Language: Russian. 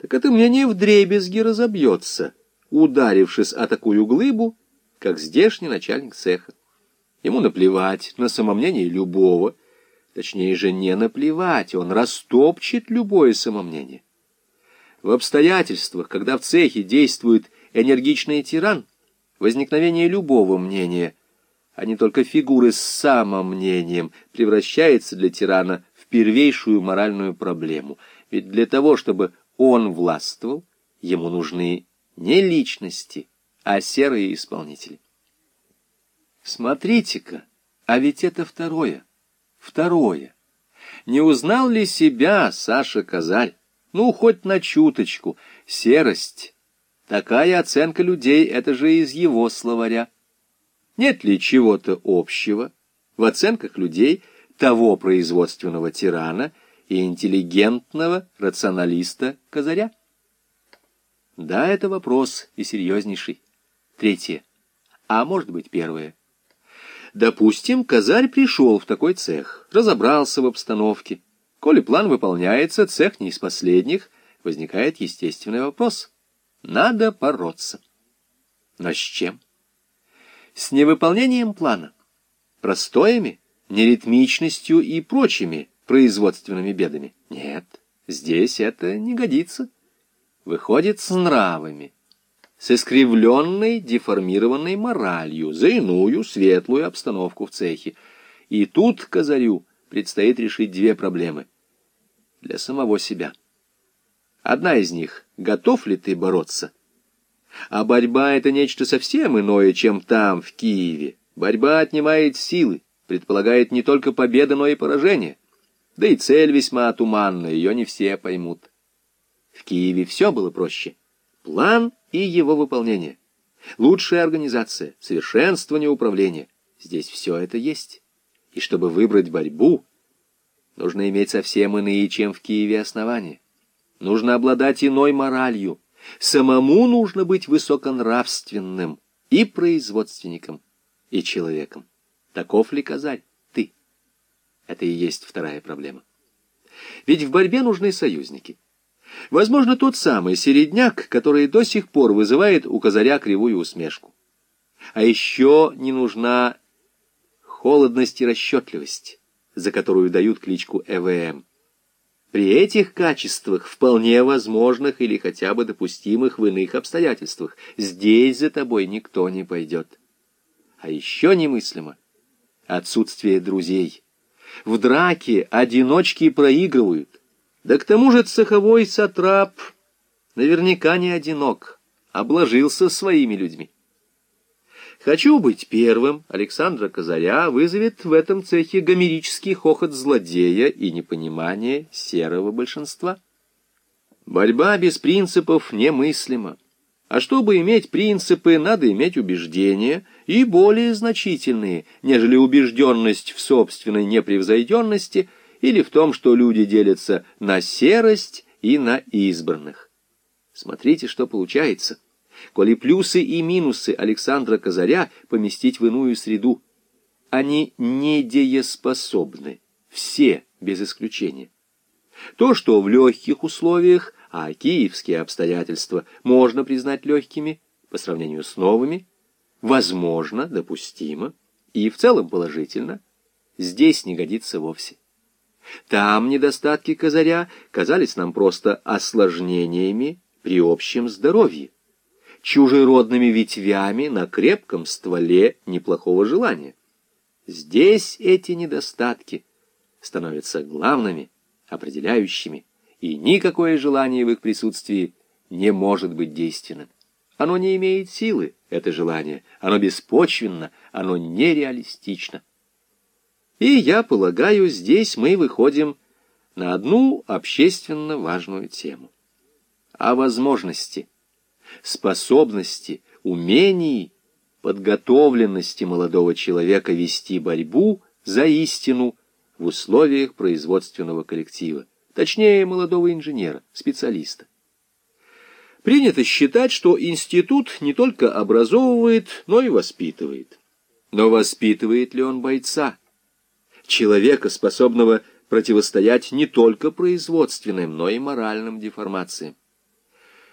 так это мнение вдребезги разобьется, ударившись о такую глыбу, как здешний начальник цеха. Ему наплевать на самомнение любого, точнее же не наплевать, он растопчет любое самомнение. В обстоятельствах, когда в цехе действует энергичный тиран, возникновение любого мнения, а не только фигуры с самомнением, превращается для тирана в первейшую моральную проблему. Ведь для того, чтобы он властвовал, ему нужны не личности, а серые исполнители. Смотрите-ка, а ведь это второе, второе. Не узнал ли себя Саша Казарь? Ну, хоть на чуточку. Серость. Такая оценка людей — это же из его словаря. Нет ли чего-то общего в оценках людей того производственного тирана и интеллигентного рационалиста-казаря? Да, это вопрос и серьезнейший. Третье. А может быть, первое. Допустим, Казарь пришел в такой цех, разобрался в обстановке. Коли план выполняется, цех не из последних, возникает естественный вопрос. Надо бороться. Но с чем? С невыполнением плана, простоями, неритмичностью и прочими производственными бедами. Нет, здесь это не годится. Выходит с нравами с искривленной, деформированной моралью за иную, светлую обстановку в цехе. И тут Казарю предстоит решить две проблемы для самого себя. Одна из них — готов ли ты бороться? А борьба — это нечто совсем иное, чем там, в Киеве. Борьба отнимает силы, предполагает не только победа, но и поражение. Да и цель весьма туманная, ее не все поймут. В Киеве все было проще. План и его выполнение. Лучшая организация, совершенствование управления. Здесь все это есть. И чтобы выбрать борьбу, нужно иметь совсем иные, чем в Киеве, основания. Нужно обладать иной моралью. Самому нужно быть высоконравственным и производственником, и человеком. Таков ли Казарь? Это и есть вторая проблема. Ведь в борьбе нужны союзники. Возможно, тот самый середняк, который до сих пор вызывает у Козаря кривую усмешку. А еще не нужна холодность и расчетливость, за которую дают кличку ЭВМ. При этих качествах, вполне возможных или хотя бы допустимых в иных обстоятельствах, здесь за тобой никто не пойдет. А еще немыслимо отсутствие друзей. В драке одиночки проигрывают, да к тому же цеховой сатрап наверняка не одинок, обложился своими людьми. «Хочу быть первым» Александра Казаря вызовет в этом цехе гомерический хохот злодея и непонимание серого большинства. Борьба без принципов немыслима. А чтобы иметь принципы, надо иметь убеждения, и более значительные, нежели убежденность в собственной непревзойденности – или в том, что люди делятся на серость и на избранных. Смотрите, что получается. Коли плюсы и минусы Александра Казаря поместить в иную среду, они недееспособны, все без исключения. То, что в легких условиях, а киевские обстоятельства можно признать легкими по сравнению с новыми, возможно, допустимо и в целом положительно, здесь не годится вовсе. Там недостатки козыря казались нам просто осложнениями при общем здоровье, чужеродными ветвями на крепком стволе неплохого желания. Здесь эти недостатки становятся главными, определяющими, и никакое желание в их присутствии не может быть действенным. Оно не имеет силы, это желание, оно беспочвенно, оно нереалистично. И я полагаю, здесь мы выходим на одну общественно важную тему. О возможности, способности, умении, подготовленности молодого человека вести борьбу за истину в условиях производственного коллектива, точнее, молодого инженера, специалиста. Принято считать, что институт не только образовывает, но и воспитывает. Но воспитывает ли он бойца? человека, способного противостоять не только производственным, но и моральным деформациям.